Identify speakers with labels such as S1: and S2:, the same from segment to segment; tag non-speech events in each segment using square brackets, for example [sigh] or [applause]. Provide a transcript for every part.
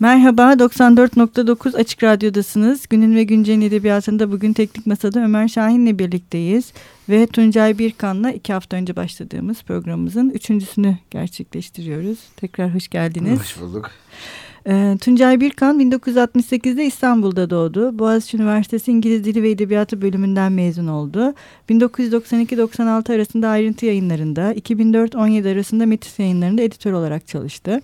S1: Merhaba, 94.9 Açık Radyo'dasınız. Günün ve Güncel'in edebiyatında bugün Teknik Masa'da Ömer Şahin'le birlikteyiz. Ve Tuncay Birkan'la iki hafta önce başladığımız programımızın üçüncüsünü gerçekleştiriyoruz. Tekrar hoş geldiniz.
S2: Hoş bulduk.
S1: Ee, Tuncay Birkan 1968'de İstanbul'da doğdu. Boğaziçi Üniversitesi İngiliz Dili ve Edebiyatı bölümünden mezun oldu. 1992-96 arasında ayrıntı yayınlarında, 2004-17 arasında Metis yayınlarında editör olarak çalıştı.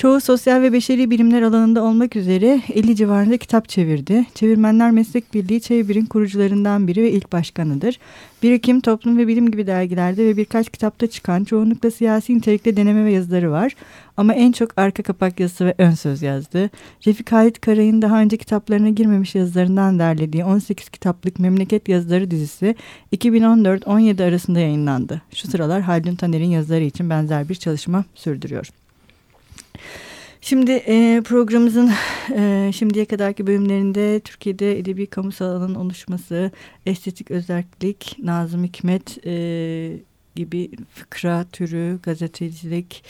S1: Çoğu sosyal ve beşeri bilimler alanında olmak üzere 50 civarında kitap çevirdi. Çevirmenler Meslek Birliği Çevir'in kurucularından biri ve ilk başkanıdır. Birikim, Toplum ve Bilim gibi dergilerde ve birkaç kitapta çıkan çoğunlukla siyasi nitelikte deneme ve yazıları var. Ama en çok arka kapak yazısı ve ön söz yazdı. Refik Halit Karay'ın daha önce kitaplarına girmemiş yazılarından derlediği 18 kitaplık Memleket Yazıları dizisi 2014-17 arasında yayınlandı. Şu sıralar Haldun Taner'in yazıları için benzer bir çalışma sürdürüyor. Şimdi e, programımızın [laughs] e, şimdiye kadarki bölümlerinde Türkiye'de edebi kamusal alanın oluşması, estetik özellik, Nazım Hikmet e, gibi fıkra türü, gazetecilik,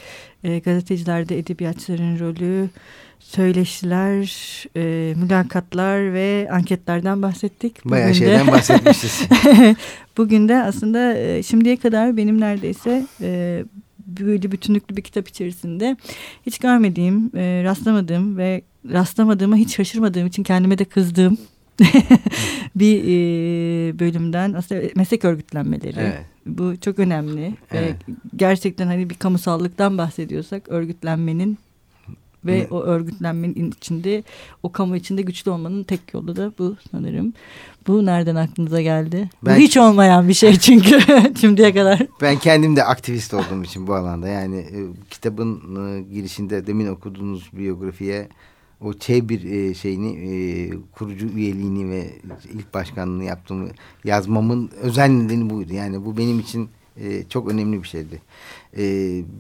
S1: e, gazetecilerde edebiyatçıların rolü, söyleşiler, e, mülakatlar ve anketlerden bahsettik.
S2: Bayağı Bugün şeyden de, [laughs] bahsetmişiz.
S1: Bugün de aslında e, şimdiye kadar benim neredeyse e, böyle bütünlüklü bir kitap içerisinde hiç görmediğim, e, rastlamadığım ve rastlamadığıma hiç şaşırmadığım için kendime de kızdığım [laughs] bir e, bölümden aslında meslek örgütlenmeleri. Evet. Bu çok önemli. Evet. Ve gerçekten hani bir kamusallıktan bahsediyorsak örgütlenmenin ve evet. o örgütlenmenin içinde o kamu içinde güçlü olmanın tek yolu da bu sanırım. Bu nereden aklınıza geldi? Ben, bu hiç olmayan bir şey çünkü [laughs] şimdiye kadar.
S2: Ben kendim de aktivist olduğum için bu alanda yani e, kitabın e, girişinde demin okuduğunuz biyografiye o Ç bir e, şeyini e, kurucu üyeliğini ve ilk başkanlığını yaptığımı yazmamın özel nedeni buydu. Yani bu benim için e, çok önemli bir şeydi. E,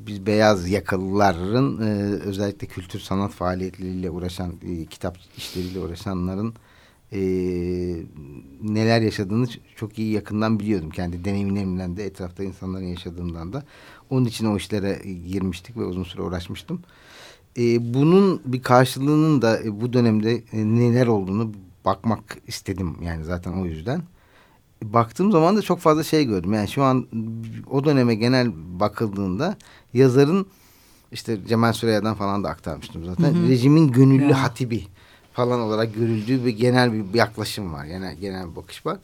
S2: biz beyaz yakalıların e, özellikle kültür sanat faaliyetleriyle uğraşan, e, kitap işleriyle uğraşanların e, neler yaşadığını çok iyi yakından biliyordum. Kendi deneyimlerimden de etrafta insanların yaşadığından da. Onun için o işlere girmiştik ve uzun süre uğraşmıştım. E, bunun bir karşılığının da e, bu dönemde e, neler olduğunu bakmak istedim yani zaten o yüzden baktığım zaman da çok fazla şey gördüm. Yani şu an o döneme genel bakıldığında yazarın işte Cemal Süreyya'dan falan da aktarmıştım zaten. Hı hı. Rejimin gönüllü ya. hatibi falan olarak görüldüğü bir genel bir yaklaşım var. Yani genel bir bakış var.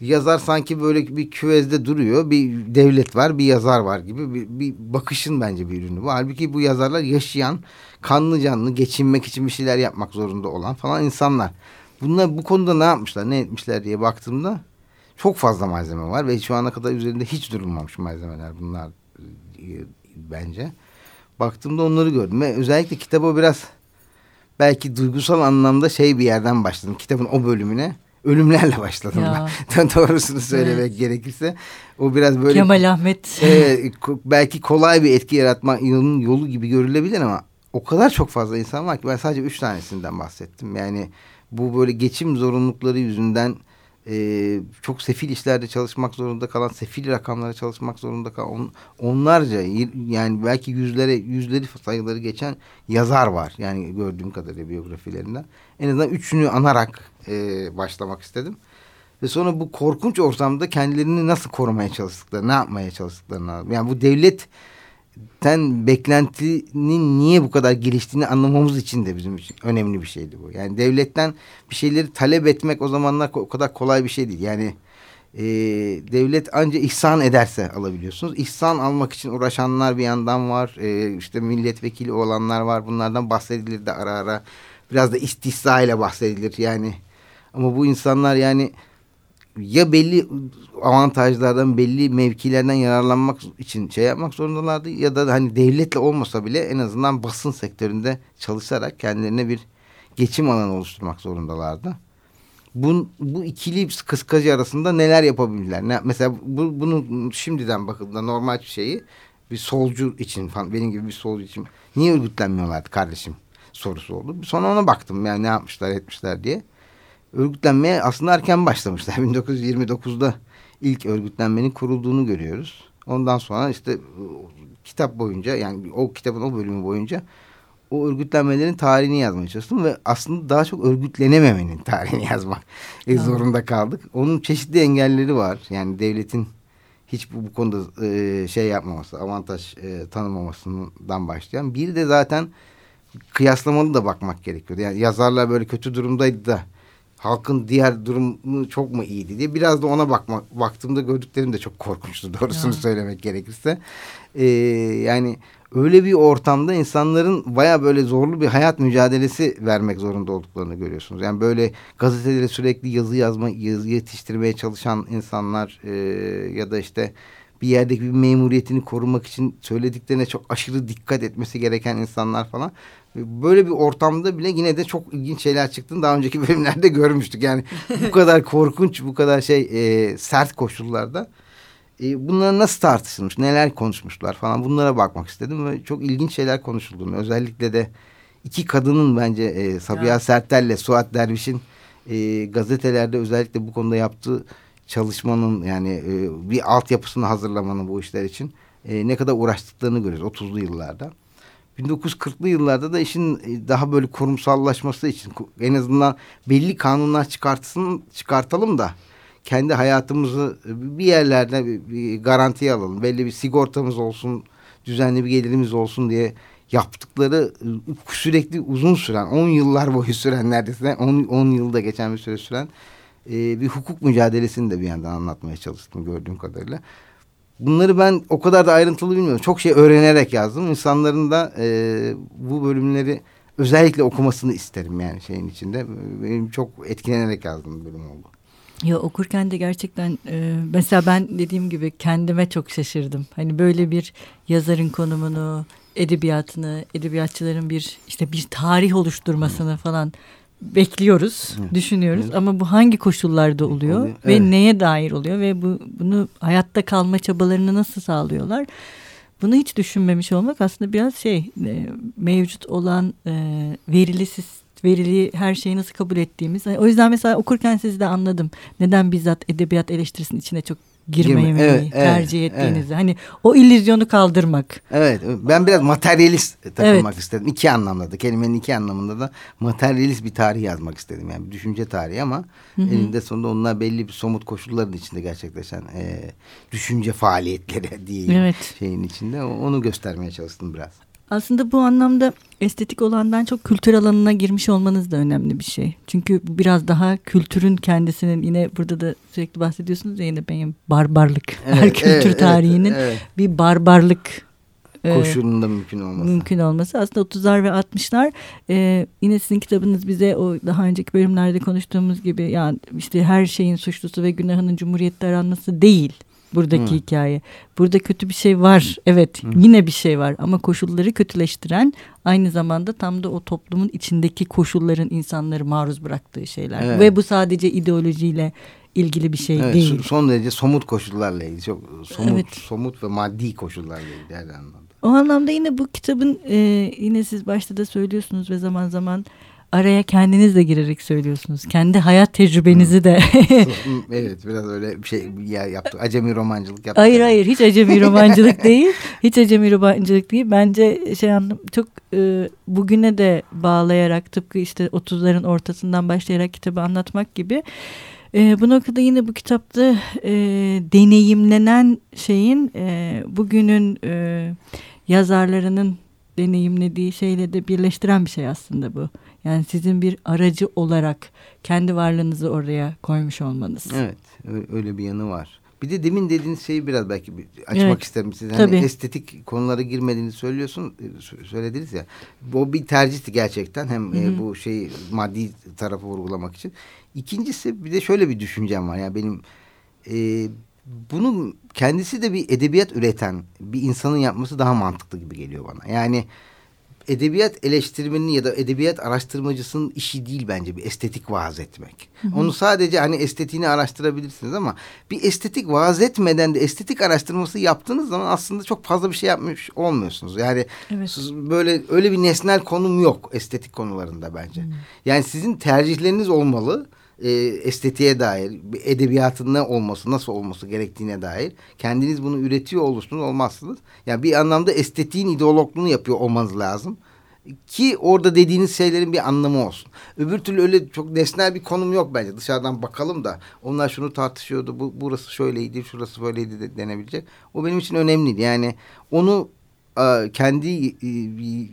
S2: Yazar sanki böyle bir küvezde duruyor. Bir devlet var, bir yazar var gibi bir, bir bakışın bence bir ürünü bu. Halbuki bu yazarlar yaşayan, kanlı canlı, geçinmek için bir şeyler yapmak zorunda olan falan insanlar. Bunlar bu konuda ne yapmışlar, ne etmişler diye baktığımda çok fazla malzeme var ve şu ana kadar üzerinde hiç durulmamış malzemeler bunlar e, bence. Baktığımda onları gördüm ve özellikle kitaba biraz belki duygusal anlamda şey bir yerden başladım. Kitabın o bölümüne ölümlerle başladım ya. ben. [laughs] Doğrusunu söylemek evet. gerekirse. O biraz böyle...
S1: Kemal Ahmet.
S2: E, belki kolay bir etki yaratma yolun yolu gibi görülebilir ama o kadar çok fazla insan var ki ben sadece üç tanesinden bahsettim. Yani bu böyle geçim zorunlulukları yüzünden e, çok sefil işlerde çalışmak zorunda kalan, sefil rakamlara çalışmak zorunda kalan on, onlarca yani belki yüzlere yüzleri sayıları geçen yazar var. Yani gördüğüm kadarıyla biyografilerinden. En azından üçünü anarak e, başlamak istedim. Ve sonra bu korkunç ortamda kendilerini nasıl korumaya çalıştıkları, ne yapmaya çalıştıklarını. Yani bu devlet ten beklentinin niye bu kadar geliştiğini anlamamız için de bizim için önemli bir şeydi bu. Yani devletten bir şeyleri talep etmek o zamanlar o kadar kolay bir şey değil. Yani e, devlet ancak ihsan ederse alabiliyorsunuz. İhsan almak için uğraşanlar bir yandan var. E, işte milletvekili olanlar var. Bunlardan bahsedilir de ara ara. Biraz da istihza ile bahsedilir yani. Ama bu insanlar yani ya belli avantajlardan belli mevkilerden yararlanmak için şey yapmak zorundalardı ya da hani devletle olmasa bile en azından basın sektöründe çalışarak kendilerine bir geçim alanı oluşturmak zorundalardı. Bu, bu ikili kıskacı arasında neler yapabilirler? Ne, mesela bu, bunu şimdiden bakıldığında normal bir şeyi bir solcu için falan benim gibi bir solcu için niye örgütlenmiyorlardı kardeşim sorusu oldu. Sonra ona baktım yani ne yapmışlar etmişler diye örgütlenmeye aslında erken başlamışlar. [laughs] 1929'da ilk örgütlenmenin kurulduğunu görüyoruz. Ondan sonra işte kitap boyunca yani o kitabın o bölümü boyunca o örgütlenmelerin tarihini yazmaya çalıştım ve aslında daha çok örgütlenememenin [laughs] tarihini yazmak e, zorunda kaldık. Onun çeşitli engelleri var. Yani devletin hiç bu, bu konuda e, şey yapmaması, avantaj e, tanımamasından başlayan. Bir de zaten kıyaslamalı da bakmak gerekiyordu. Yani yazarlar böyle kötü durumdaydı da halkın diğer durumu çok mu iyiydi diye biraz da ona bakmak baktığımda gördüklerim de çok korkunçtu [laughs] doğrusunu ya. söylemek gerekirse. Ee, yani öyle bir ortamda insanların baya böyle zorlu bir hayat mücadelesi vermek zorunda olduklarını görüyorsunuz. Yani böyle gazetelere sürekli yazı yazma, yazı yetiştirmeye çalışan insanlar e, ya da işte bir yerdeki bir memuriyetini korumak için söylediklerine çok aşırı dikkat etmesi gereken insanlar falan. Böyle bir ortamda bile yine de çok ilginç şeyler çıktığını daha önceki [laughs] bölümlerde görmüştük. Yani bu kadar korkunç, bu kadar şey e, sert koşullarda e, bunlar nasıl tartışılmış, neler konuşmuşlar falan bunlara bakmak istedim ve çok ilginç şeyler konuşulduğunu özellikle de iki kadının bence e, Sabiha evet. Sertel ile Suat Derviş'in e, gazetelerde özellikle bu konuda yaptığı çalışmanın yani e, bir altyapısını hazırlamanın bu işler için e, ne kadar uğraştıklarını görüyoruz 30'lu yıllarda. 1940'lı yıllarda da işin e, daha böyle kurumsallaşması için en azından belli kanunlar çıkartsın çıkartalım da kendi hayatımızı bir yerlerde bir garantiye alalım. Belli bir sigortamız olsun, düzenli bir gelirimiz olsun diye yaptıkları sürekli uzun süren, 10 yıllar boyu süren neredeyse 10, 10 yılda geçen bir süre süren e, bir hukuk mücadelesini de bir yandan anlatmaya çalıştım gördüğüm kadarıyla. Bunları ben o kadar da ayrıntılı bilmiyorum. Çok şey öğrenerek yazdım. İnsanların da e, bu bölümleri özellikle okumasını isterim yani şeyin içinde. Benim çok etkilenerek yazdığım bölüm oldu.
S1: Ya okurken de gerçekten e, mesela ben dediğim gibi kendime çok şaşırdım. Hani böyle bir yazarın konumunu, edebiyatını, edebiyatçıların bir işte bir tarih oluşturmasını falan bekliyoruz, evet. düşünüyoruz evet. ama bu hangi koşullarda oluyor oluyor. ve evet. neye dair oluyor ve bu bunu hayatta kalma çabalarını nasıl sağlıyorlar? Bunu hiç düşünmemiş olmak aslında biraz şey e, mevcut olan e, verili verili her şeyi nasıl kabul ettiğimiz. O yüzden mesela okurken sizi de anladım. Neden bizzat edebiyat eleştirisinin içine çok girmeyi evet, tercih evet, ettiğinizi. Evet. Hani o illüzyonu kaldırmak.
S2: Evet ben biraz materyalist takılmak evet. istedim. İki anlamda da kelimenin iki anlamında da materyalist bir tarih yazmak istedim. Yani bir düşünce tarihi ama Hı -hı. elinde sonunda onlar belli bir somut koşulların içinde gerçekleşen e, düşünce faaliyetleri [laughs] diyeyim evet. şeyin içinde. Onu göstermeye çalıştım biraz.
S1: Aslında bu anlamda estetik olandan çok kültür alanına girmiş olmanız da önemli bir şey. Çünkü biraz daha kültürün kendisinin yine burada da sürekli bahsediyorsunuz ya yine benim barbarlık. Evet, Her kültür evet, tarihinin evet, evet. bir barbarlık
S2: e, koşulunda mümkün olması.
S1: Mümkün olması. Aslında 30'lar ve 60'lar e, yine sizin kitabınız bize o daha önceki bölümlerde konuştuğumuz gibi yani işte her şeyin suçlusu ve günahının cumhuriyette aranması değil buradaki Hı. hikaye. Burada kötü bir şey var. Evet Hı. yine bir şey var ama koşulları kötüleştiren aynı zamanda tam da o toplumun içindeki koşulların insanları maruz bıraktığı şeyler. Evet. Ve bu sadece ideolojiyle ilgili bir şey evet, değil.
S2: Son derece somut koşullarla ilgili. Çok somut, evet. somut ve maddi koşullarla ilgili her anlamda.
S1: O anlamda yine bu kitabın e, yine siz başta da söylüyorsunuz ve zaman zaman araya kendiniz de girerek söylüyorsunuz. Kendi hayat tecrübenizi de. [laughs]
S2: evet biraz öyle bir şey ya yaptık. Acemi romancılık yaptık.
S1: Hayır hayır hiç acemi [laughs] romancılık değil. Hiç acemi romancılık değil. Bence şey anlam çok e, bugüne de bağlayarak tıpkı işte 30'ların ortasından başlayarak kitabı anlatmak gibi. E, bu noktada yine bu kitapta e, deneyimlenen şeyin e, bugünün e, yazarlarının deneyimlediği şeyle de birleştiren bir şey aslında bu. Yani sizin bir aracı olarak kendi varlığınızı oraya koymuş olmanız.
S2: Evet öyle bir yanı var. Bir de demin dediğiniz şeyi biraz belki açmak evet, isterim size. Hani tabii. estetik konulara girmediğini söylüyorsun, e, söylediniz ya. Bu bir tercihti gerçekten. Hem Hı -hı. E, bu şeyi maddi tarafı vurgulamak için. İkincisi bir de şöyle bir düşüncem var. Yani benim e, bunu kendisi de bir edebiyat üreten bir insanın yapması daha mantıklı gibi geliyor bana. Yani edebiyat eleştirmenin ya da edebiyat araştırmacısının işi değil bence bir estetik vaaz etmek. Hı hı. Onu sadece hani estetiğini araştırabilirsiniz ama bir estetik vaaz etmeden de estetik araştırması yaptığınız zaman aslında çok fazla bir şey yapmış olmuyorsunuz. Yani evet. böyle öyle bir nesnel konum yok estetik konularında bence. Hı. Yani sizin tercihleriniz olmalı e, estetiğe dair, edebiyatın ne olması, nasıl olması gerektiğine dair kendiniz bunu üretiyor olursunuz olmazsınız. Yani bir anlamda estetiğin ideologluğunu yapıyor olmanız lazım. ki orada dediğiniz şeylerin bir anlamı olsun. Öbür türlü öyle çok nesnel bir konum yok bence. Dışarıdan bakalım da onlar şunu tartışıyordu. Bu burası şöyleydi, şurası böyleydi de denebilecek. O benim için önemliydi. Yani onu kendi e,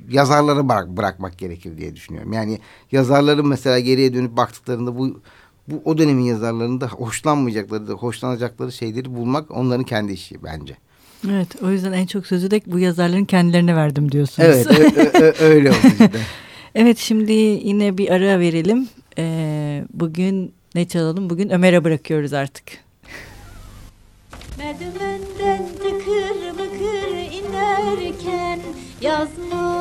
S2: yazarları bırak, bırakmak gerekir diye düşünüyorum. Yani yazarların mesela geriye dönüp baktıklarında bu bu o dönemin yazarlarında hoşlanmayacakları, hoşlanacakları şeyleri bulmak onların kendi işi bence.
S1: Evet o yüzden en çok sözü de bu yazarların kendilerine verdim diyorsunuz.
S2: Evet öyle oldu işte. [laughs]
S1: evet şimdi yine bir ara verelim. Ee, bugün ne çalalım? Bugün Ömer'e bırakıyoruz artık.
S3: Merdivenden tıkır inerken yazması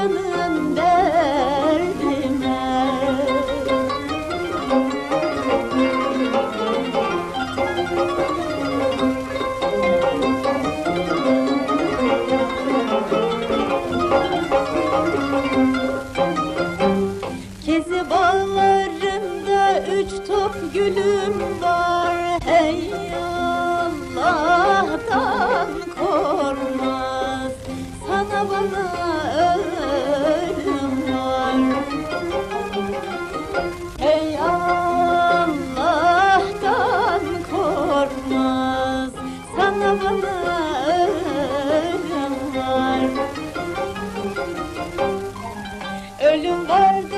S3: Amen. Ölüm var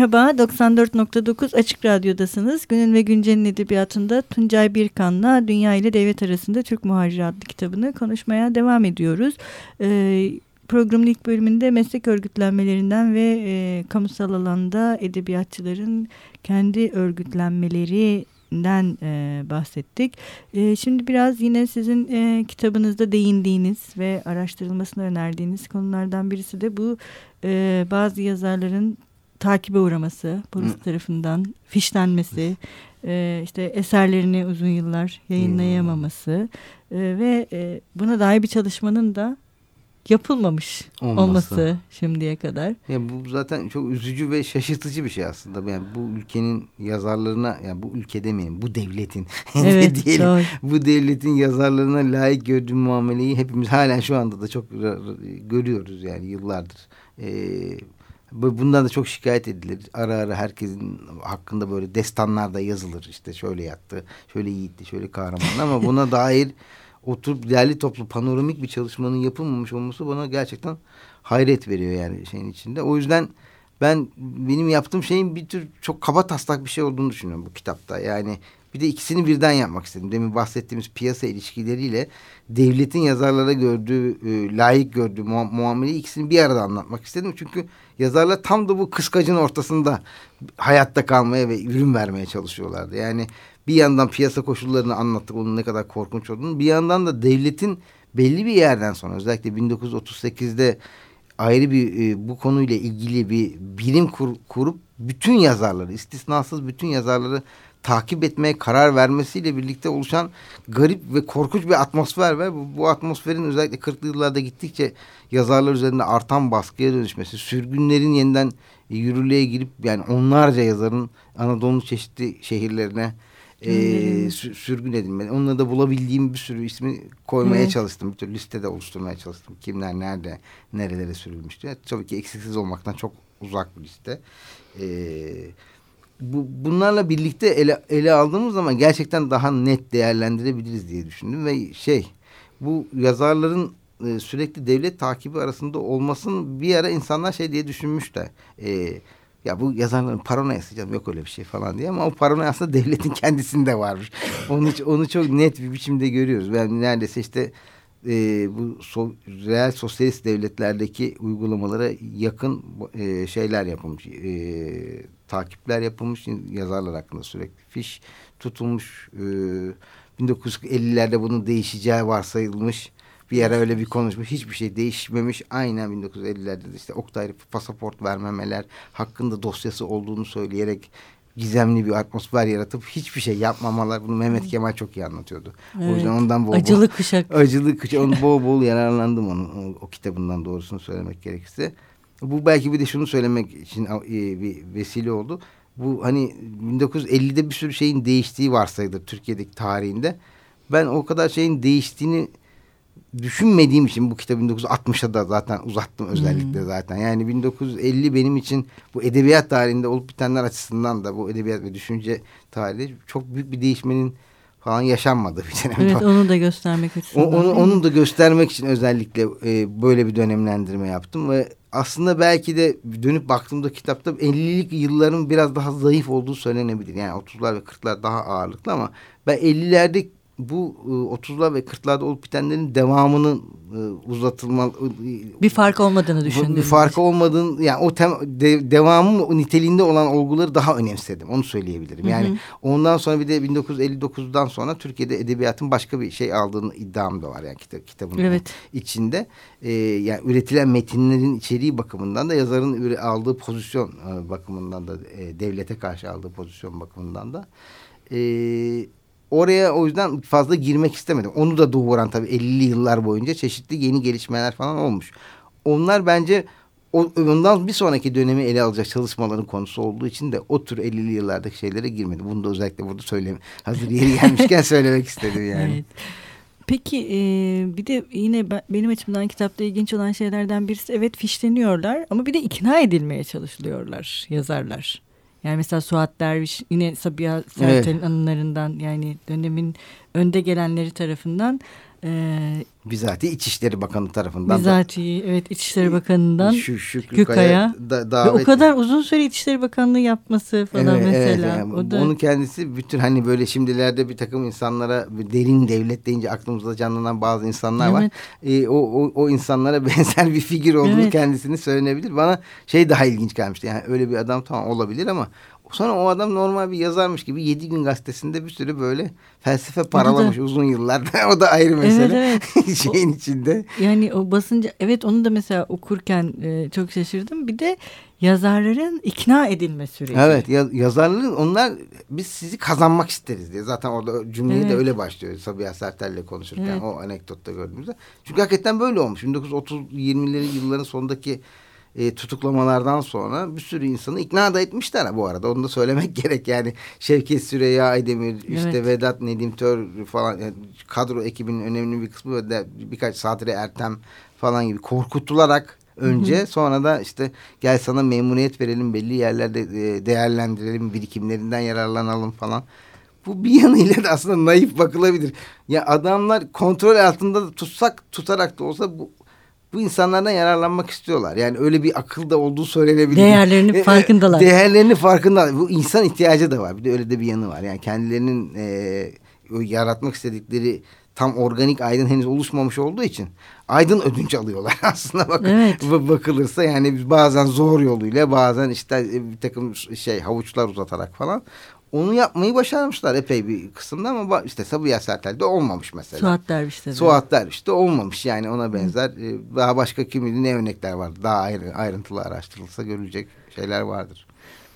S1: Merhaba, 94.9 Açık Radyo'dasınız. Günün ve Güncel'in edebiyatında Tuncay Birkan'la Dünya ile Devlet Arasında Türk Muhacir adlı kitabını konuşmaya devam ediyoruz. Ee, programın ilk bölümünde meslek örgütlenmelerinden ve e, kamusal alanda edebiyatçıların kendi örgütlenmelerinden e, bahsettik. E, şimdi biraz yine sizin e, kitabınızda değindiğiniz ve araştırılmasını önerdiğiniz konulardan birisi de bu e, bazı yazarların takibe uğraması, polis
S2: Hı.
S1: tarafından fişlenmesi, e, işte eserlerini uzun yıllar yayınlayamaması e, ve e, buna dair bir çalışmanın da yapılmamış
S2: Olması.
S1: olması şimdiye kadar.
S2: Ya bu zaten çok üzücü ve şaşırtıcı bir şey aslında. Yani bu ülkenin yazarlarına, yani bu ülke demeyin, bu devletin [laughs]
S1: Evet,
S2: diyelim.
S1: çok.
S2: Bu devletin yazarlarına layık gördüğü muameleyi hepimiz halen şu anda da çok görüyoruz yani yıllardır. Ee, bundan da çok şikayet edilir. Ara ara herkesin hakkında böyle destanlar da yazılır. İşte şöyle yattı, şöyle yiğitti, şöyle kahraman ama [laughs] buna dair oturup değerli toplu panoramik bir çalışmanın yapılmamış olması bana gerçekten hayret veriyor yani şeyin içinde. O yüzden ben benim yaptığım şeyin bir tür çok kaba taslak bir şey olduğunu düşünüyorum bu kitapta. Yani bir de ikisini birden yapmak istedim. Demin bahsettiğimiz piyasa ilişkileriyle devletin yazarlara gördüğü, e, layık gördüğü mua- muameleyi ikisini bir arada anlatmak istedim. Çünkü yazarlar tam da bu kıskacın ortasında hayatta kalmaya ve ürün vermeye çalışıyorlardı. Yani bir yandan piyasa koşullarını anlattık onun ne kadar korkunç olduğunu. Bir yandan da devletin belli bir yerden sonra özellikle 1938'de ayrı bir e, bu konuyla ilgili bir birim kur- kurup bütün yazarları istisnasız bütün yazarları takip etmeye karar vermesiyle birlikte oluşan garip ve korkunç bir atmosfer var. Bu, bu atmosferin özellikle 40'lı yıllarda gittikçe yazarlar üzerinde artan baskıya dönüşmesi, sürgünlerin yeniden e, yürürlüğe girip yani onlarca yazarın Anadolu'nun çeşitli şehirlerine e, sü- sürgün edilmesi. Onları da bulabildiğim bir sürü ismi koymaya
S1: Evet.
S2: çalıştım. Bir tür liste de oluşturmaya çalıştım. Kimler nerede, nerelere sürülmüştü. Tabii ki eksiksiz olmaktan çok uzak bir liste. Ee, bu, bunlarla birlikte ele, ele aldığımız zaman gerçekten daha net değerlendirebiliriz diye düşündüm ve şey bu yazarların e, sürekli devlet takibi arasında olmasın bir ara insanlar şey diye düşünmüşler. E, ya bu yazarların paranoyası canım yok öyle bir şey falan diye ama o paranoya aslında devletin [laughs] kendisinde varmış. Onu, onu çok net bir biçimde görüyoruz. Ben neredeyse işte e, bu so, reel sosyalist devletlerdeki uygulamalara yakın e, şeyler yapılmış. E, takipler yapılmış yazarlar hakkında sürekli fiş tutulmuş. E, 1950'lerde bunun değişeceği varsayılmış. Bir ara öyle bir konuşmuş. Hiçbir şey değişmemiş. Aynen 1950'lerde de işte Oktay pasaport vermemeler hakkında dosyası olduğunu söyleyerek gizemli bir atmosfer yaratıp hiçbir şey yapmamalar. Bunu Mehmet Kemal çok iyi anlatıyordu.
S1: Evet.
S2: O yüzden ondan bol
S1: Acılı
S2: bol,
S1: kuşak.
S2: Acılı kuşak. Onu bol bol yararlandım onun o, o kitabından doğrusunu söylemek gerekirse. Bu belki bir de şunu söylemek için e, bir vesile oldu. Bu hani 1950'de bir sürü şeyin değiştiği varsayılır Türkiye'deki tarihinde. Ben o kadar şeyin değiştiğini düşünmediğim için bu kitabı 1960'a da zaten uzattım özellikle hmm. zaten. Yani 1950 benim için bu edebiyat tarihinde olup bitenler açısından da bu edebiyat ve düşünce tarihi çok büyük bir değişmenin falan yaşanmadı bir dönem.
S1: Evet [laughs] onu da göstermek için.
S2: onu, onu da göstermek için özellikle e, böyle bir dönemlendirme yaptım ve aslında belki de dönüp baktığımda kitapta 50'lik yılların biraz daha zayıf olduğu söylenebilir. Yani 30'lar ve 40'lar daha ağırlıklı ama ben 50'lerde bu 30'lar e, ve 40'larda olup bitenlerin devamının e, uzatılma
S1: bir fark olmadığını düşündüm.
S2: Bir fark olmadığını yani o tem, de, devamı niteliğinde olan olguları daha önemsedim. Onu söyleyebilirim. Yani hı hı. ondan sonra bir de 1959'dan sonra Türkiye'de edebiyatın başka bir şey aldığını iddiam da var yani kitap, kitabın evet. içinde. Ee, yani üretilen metinlerin içeriği bakımından da yazarın aldığı pozisyon e, bakımından da e, devlete karşı aldığı pozisyon bakımından da eee oraya o yüzden fazla girmek istemedim. Onu da doğuran tabii 50'li yıllar boyunca çeşitli yeni gelişmeler falan olmuş. Onlar bence ondan bir sonraki dönemi ele alacak çalışmaların konusu olduğu için de o tür 50'li yıllardaki şeylere girmedi. Bunu da özellikle burada söyleme. Hazır yeri gelmişken [laughs] söylemek istedim yani. Evet.
S1: Peki e, bir de yine ben, benim açımdan kitapta ilginç olan şeylerden birisi evet fişleniyorlar ama bir de ikna edilmeye çalışılıyorlar yazarlar. Yani mesela Suat Derviş yine Sabiha Sertel'in evet. anılarından yani dönemin önde gelenleri tarafından
S2: e, Bizatihi İçişleri Bakanı tarafından
S1: Bizatihi evet İçişleri Bakanı'ndan şu, Şükrü Gükaya da, davet... ve o kadar uzun süre İçişleri Bakanlığı yapması falan evet, mesela. Evet,
S2: o da... Onun kendisi bütün hani böyle şimdilerde bir takım insanlara derin devlet deyince aklımızda canlanan bazı insanlar evet. var. E, o, o, o insanlara [laughs] benzer bir figür olduğunu evet. kendisini söylenebilir. Bana şey daha ilginç gelmişti. Yani öyle bir adam tamam olabilir ama Sonra o adam normal bir yazarmış gibi Yedi Gün Gazetesi'nde bir sürü böyle felsefe paralamış da, uzun yıllar. [laughs] o da ayrı mesele. Evet, evet. [laughs] Şeyin o, içinde.
S1: Yani o basınca evet onu da mesela okurken e, çok şaşırdım. Bir de yazarların ikna edilme süreci.
S2: Evet yaz, yazarların onlar biz sizi kazanmak isteriz diye. Zaten orada cümleyi evet. de öyle başlıyor Sabiha Sertel'le konuşurken evet. o anekdotta gördüğümüzde. Çünkü hakikaten böyle olmuş. 1930-20'leri yılların sonundaki e, tutuklamalardan sonra bir sürü insanı ikna da etmişler bu arada. Onu da söylemek [laughs] gerek yani Şevket Süreyya Aydemir, evet. işte Vedat Nedim Tör falan yani kadro ekibinin önemli bir kısmı ve de birkaç Sadri Ertem falan gibi korkutularak önce hı hı. sonra da işte gel sana memnuniyet verelim belli yerlerde e, değerlendirelim birikimlerinden yararlanalım falan. Bu bir [laughs] yanıyla da aslında naif bakılabilir. Ya adamlar kontrol altında tutsak tutarak da olsa bu bu insanlardan yararlanmak istiyorlar. Yani öyle bir akılda olduğu söylenebilir.
S1: Değerlerinin [laughs] e, farkındalar.
S2: Değerlerini farkında. Bu insan ihtiyacı da var. Bir de öyle de bir yanı var. Yani kendilerinin e, yaratmak istedikleri tam organik aydın henüz oluşmamış olduğu için aydın ödünç alıyorlar [laughs] aslında bak evet. bakılırsa yani bazen zor yoluyla bazen işte e, bir takım şey havuçlar uzatarak falan onu yapmayı başarmışlar epey bir kısımda ama işte Sabiha Sertel'de olmamış mesela.
S1: Suat Derviş'te de.
S2: Suat Derviş'te olmamış yani ona benzer Hı. E, daha başka kim ne örnekler var daha ayrı, ayrıntılı araştırılsa görülecek şeyler vardır.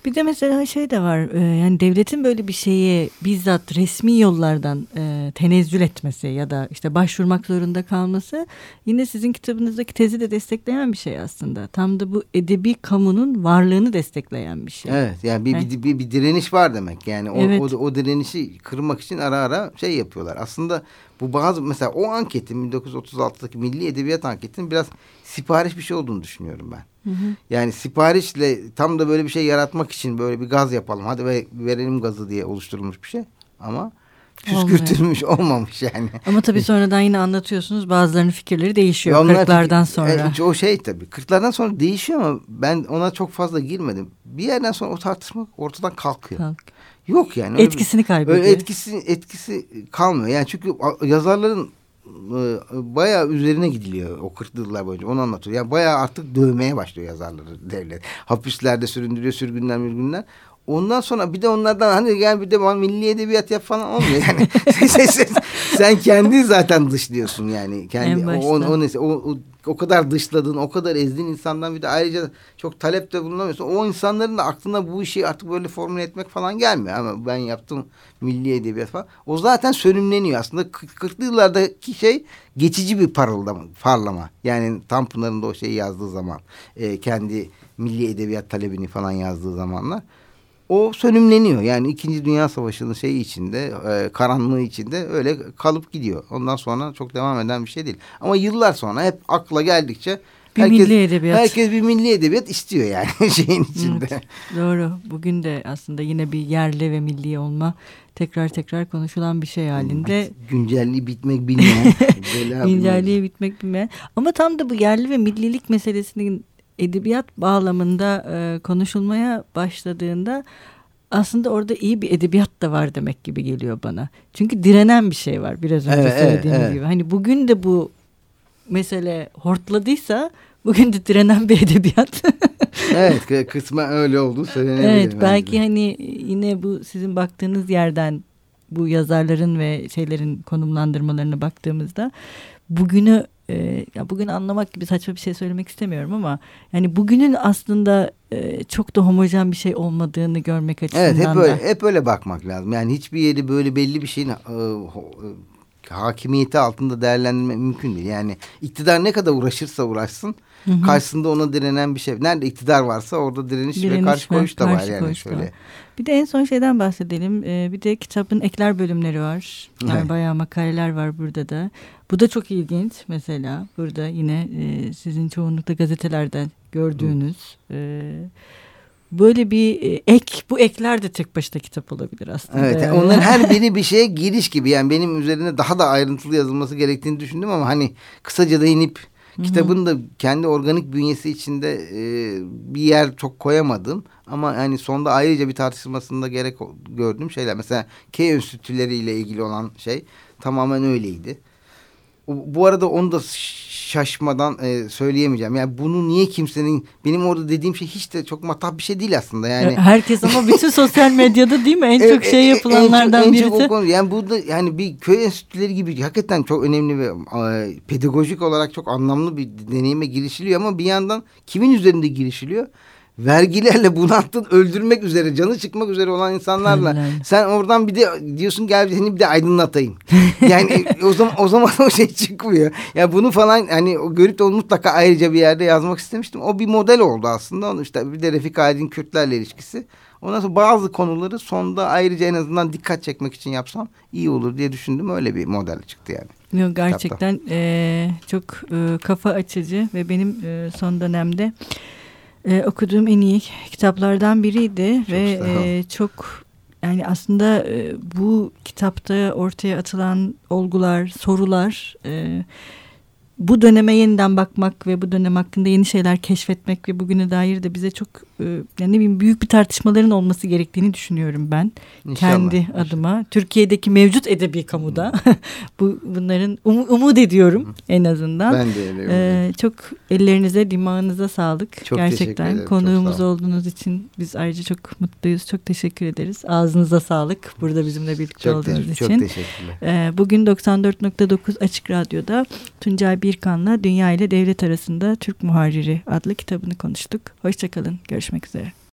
S1: Bir de mesela şey de var e, yani devletin böyle bir şeye bizzat resmi yollardan e, tenezzül etmesi ya da işte başvurmak zorunda kalması yine sizin kitabınızdaki tezi de destekleyen bir şey aslında. Tam da bu edebi kamunun varlığını destekleyen bir şey.
S2: Evet yani bir, bir, bir, bir direniş var demek yani o, evet. o, o direnişi kırmak için ara ara şey yapıyorlar. Aslında bu bazı mesela o anketin 1936'daki Milli Edebiyat anketinin biraz sipariş bir şey olduğunu düşünüyorum ben.
S1: Hı hı.
S2: Yani siparişle tam da böyle bir şey yaratmak için böyle bir gaz yapalım. Hadi ve- verelim gazı diye oluşturulmuş bir şey. Ama püskürtülmüş olmamış yani.
S1: Ama tabii sonradan yine anlatıyorsunuz bazılarının fikirleri değişiyor
S2: Ya onlar
S1: kırklardan
S2: fikir-
S1: sonra.
S2: E, o şey tabii. Kırklardan sonra değişiyor ama ben ona çok fazla girmedim. Bir yerden sonra o tartışma ortadan kalkıyor.
S1: Kalk.
S2: Yok yani. öyle bir-
S1: Etkisini kaybediyor.
S2: Öyle etkisi etkisi kalmıyor. Yani çünkü yazarların e, bayağı üzerine gidiliyor o 40'lı yıllar boyunca. Onu anlatıyor. Yani bayağı artık dövmeye başlıyor yazarları devlet. Hapislerde süründürüyor sürgünler mürgünler. Ondan sonra bir de onlardan hani gel bir de bana milli edebiyat yap falan olmuyor. Yani [laughs] [laughs] sen, sen, sen kendi zaten dışlıyorsun yani.
S1: En
S2: Kendi o, o, neyse, o, o, o kadar dışladın, o kadar ezdin insandan bir de ayrıca çok talepte bulunamıyorsun. O insanların da aklına bu işi artık böyle formüle etmek falan gelmiyor. Ama ben yaptım milli edebiyat falan. O zaten sönümleniyor aslında. Kı- 40'lı yıllardaki şey geçici bir parıldama, parlama. Yani Tanpınar'ın da o şeyi yazdığı zaman e, kendi milli edebiyat talebini falan yazdığı zamanlar o sönümleniyor. Yani İkinci Dünya Savaşı'nın şeyi içinde, e, karanlığı içinde öyle kalıp gidiyor. Ondan sonra çok devam eden bir şey değil. Ama yıllar sonra hep akla geldikçe
S1: Bir
S2: herkes,
S1: milli edebiyat.
S2: herkes bir milli edebiyat istiyor yani [laughs] şeyin içinde.
S1: Evet, doğru. Bugün de aslında yine bir yerli ve milli olma tekrar tekrar konuşulan bir şey halinde.
S2: Güncelliği bitmek bilmeyen. [laughs] bela
S1: Güncelliğe bitmek bilmeyen. Ama tam da bu yerli ve millilik meselesinin edebiyat bağlamında e, konuşulmaya başladığında aslında orada iyi bir edebiyat da var demek gibi geliyor bana. Çünkü direnen bir şey var biraz önce
S2: Evet, evet,
S1: söylediğimiz
S2: evet.
S1: gibi. Hani bugün de bu mesele hortladıysa bugün de direnen bir edebiyat. [laughs]
S2: evet kı- kısmen öyle olduğu söylenebilir.
S1: evet
S2: bence.
S1: belki hani yine bu sizin baktığınız yerden bu yazarların ve şeylerin konumlandırmalarına baktığımızda bugünü e, ya bugün anlamak gibi saçma bir şey söylemek istemiyorum ama yani bugünün aslında e, çok da homojen bir şey olmadığını görmek açısından
S2: Evet hep
S1: da.
S2: öyle, hep öyle bakmak lazım. Yani hiçbir yeri böyle belli bir şeyin e, e, hakimiyeti altında değerlendirmek mümkün değil. Yani iktidar ne kadar uğraşırsa uğraşsın
S1: Hı hı.
S2: karşısında ona direnen bir şey. Nerede iktidar varsa orada direniş, ve
S1: Direniş
S2: karşı
S1: var,
S2: koyuş da var
S1: karşı
S2: yani
S1: koyuş
S2: şöyle.
S1: var. Bir de en son şeyden bahsedelim. Ee, bir de kitabın ekler bölümleri var. Yani
S2: Evet.
S1: bayağı makaleler var burada da. Bu da çok ilginç mesela. Burada yine e, sizin çoğunlukla gazetelerden gördüğünüz e, böyle bir e, ek. Bu ekler de tek başına kitap olabilir aslında.
S2: Evet
S1: yani.
S2: onların her [laughs] biri bir şeye giriş gibi. Yani benim üzerine daha da ayrıntılı yazılması gerektiğini düşündüm ama hani kısaca da inip kitabın da kendi organik bünyesi içinde e, bir yer çok koyamadım. Ama hani sonda ayrıca bir tartışılmasında gerek gördüğüm şeyler. Mesela K enstitüleriyle ilgili olan şey tamamen öyleydi. Bu arada onu da şaşmadan e, söyleyemeyeceğim. Yani bunu niye kimsenin benim orada dediğim şey hiç de çok matah bir şey değil aslında. Yani
S1: Herkes ama bütün [laughs] sosyal medyada değil mi? En çok şey yapılanlardan
S2: en çok, en çok
S1: birisi.
S2: o konu. Yani burada yani bir köy enstitüleri gibi hakikaten çok önemli ve e, pedagojik olarak çok anlamlı bir deneyime girişiliyor ama bir yandan kimin üzerinde girişiliyor? Vergilerle bunalttın öldürmek üzere canı çıkmak üzere olan insanlarla
S1: Aynen.
S2: sen oradan bir de diyorsun gel seni bir de aydınlatayım. Yani o zaman o zaman o şey çıkmıyor. Ya bunu falan hani görüp de onu mutlaka ayrıca bir yerde yazmak istemiştim. O bir model oldu aslında. Onu işte bir de Refik Aydın Kürtlerle ilişkisi. Ondan sonra bazı konuları sonda ayrıca en azından dikkat çekmek için yapsam iyi olur diye düşündüm. Öyle bir model çıktı yani.
S1: Yok, gerçekten eee, çok eee, kafa açıcı ve benim eee, son dönemde eee, okuduğum en iyi kitaplardan biriydi ve
S2: sağ ol.
S1: eee, çok yani aslında eee, bu kitapta ortaya atılan olgular, sorular eee, bu döneme yeniden bakmak ve bu dönem hakkında yeni şeyler keşfetmek ve bugüne dair de bize çok eee, yani ne bileyim büyük bir tartışmaların olması gerektiğini düşünüyorum ben
S2: İnşallah.
S1: kendi adıma Türkiye'deki mevcut edebi kamuda [laughs] bu bunların um- umut ediyorum en azından.
S2: Ben de öyle.
S1: Ee, çok ellerinize, dimağınıza sağlık.
S2: Çok
S1: Gerçekten
S2: ederim, çok
S1: konuğumuz olduğunuz için biz ayrıca çok mutluyuz. Çok teşekkür ederiz. Ağzınıza sağlık. Burada bizimle birlikte
S2: çok,
S1: olduğunuz
S2: çok
S1: için.
S2: teşekkürler.
S1: Ee, bugün 94.9 Açık Radyo'da Tuncay Birkan'la Dünya ile Devlet Arasında Türk Muharriri adlı kitabını konuştuk. Hoşçakalın. Görüşmek üzere.